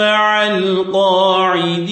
مع القاعدين.